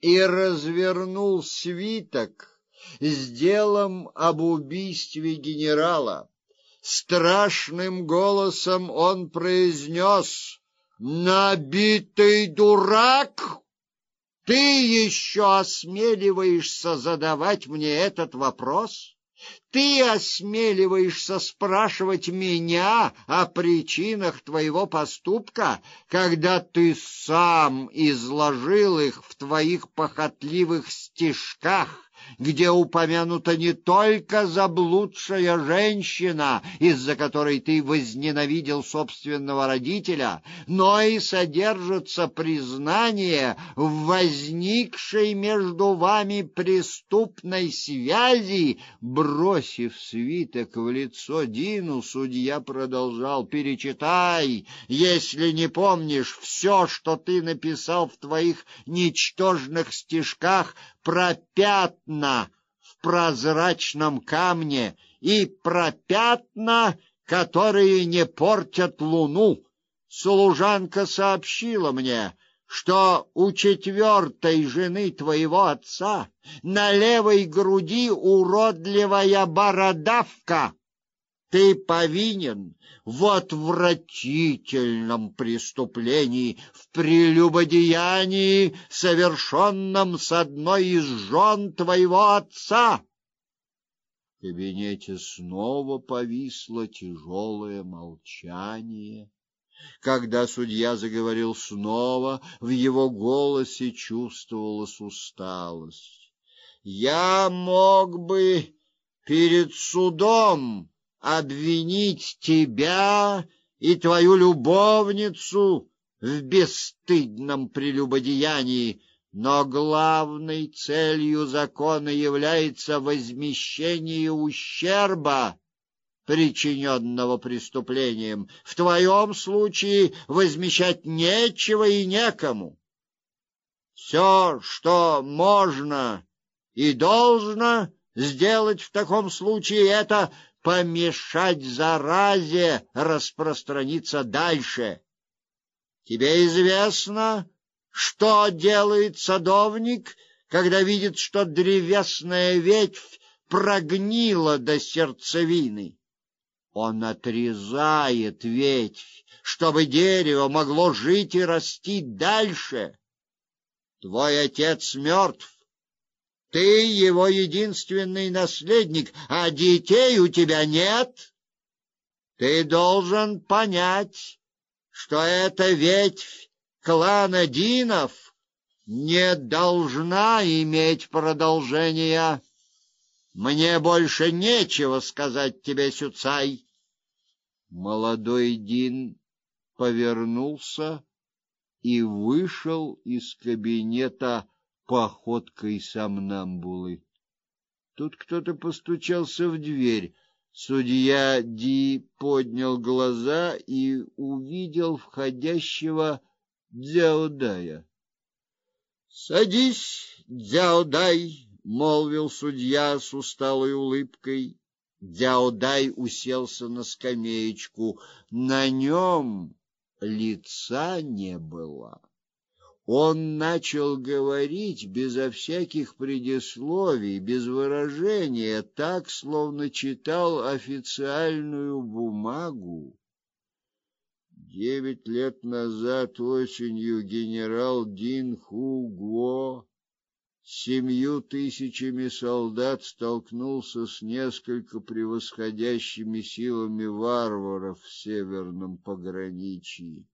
и развернул свиток с делом об убийстве генерала. Страшным голосом он произнес «Набитый дурак!» Ты еще осмеливаешься задавать мне этот вопрос? Ты осмеливаешься спрашивать меня о причинах твоего поступка, когда ты сам изложил их в твоих похотливых стишках? Где упомянута не только заблудшая женщина, из-за которой ты возненавидел собственного родителя, но и содержится признание в возникшей между вами преступной связи. Бросив свиток в лицо Дину, судья продолжал: "Перечитай, если не помнишь все, что ты написал в твоих ничтожных стишках про пятна в прозрачном камне и про пятна, которые не портят луну. Служанка сообщила мне, что у четвертой жены твоего отца на левой груди уродливая бородавка. Ты повинен в отвратительном преступлении, в прелюбодеянии, совершенном с одной из жен твоего отца. В кабинете снова повисло тяжелое молчание. Когда судья заговорил снова, в его голосе чувствовалась усталость. Я мог бы перед судом обвинить тебя и твою любовницу в бесстыдном прелюбодеянии, но главной целью закона является возмещение ущерба, причиненного преступлением. В твоем случае возмещать нечего и некому. Все, что можно и должно сделать в таком случае, это помешать заразе распространиться дальше. Тебе известно, что делает садовник, когда видит, что древесная ветвь прогнила до сердцевины? Он отрезает ветвь, чтобы дерево могло жить и расти дальше. Твой отец мертв. Ты его единственный наследник, а детей у тебя нет. Ты должен понять, что эта ветвь клана Динов не должна иметь продолжения. Мне больше нечего сказать тебе, Сюцай. Молодой Дин повернулся и вышел из кабинета походкой сомнамбулы. Тут кто-то постучался в дверь. Судья Ди поднял глаза и увидел входящего Дзяудая. "Садись, Дзяудай", молвил судья с усталой улыбкой. Дзяудай уселся на скамеечку. На нем лица не было он начал говорить безо всяких предисловий, без выражения, так словно читал официальную бумагу. Девять лет назад осенью генерал Дин Хуго с семью тысячами солдат столкнулся с несколько превосходящими силами варваров в северном пограничье.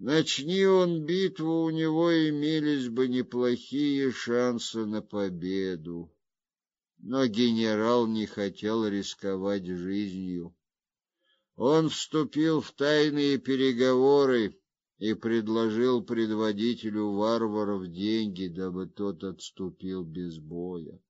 Начни он битву, у него имелись бы неплохие шансы на победу. Но генерал не хотел рисковать жизнью. Он вступил в тайные переговоры и предложил предводителю варваров деньги, дабы тот отступил без боя.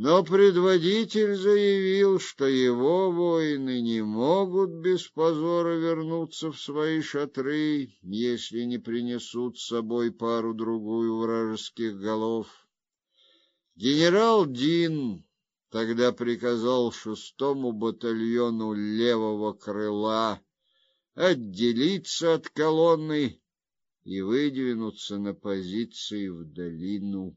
Но предводитель заявил, что его воины не могут без позора вернуться в свои шатры, если не принесут с собой пару-другую вражеских голов. Генерал Дин тогда приказал шестому батальону левого крыла отделиться от колонны и выдвинуться на позиции в долину.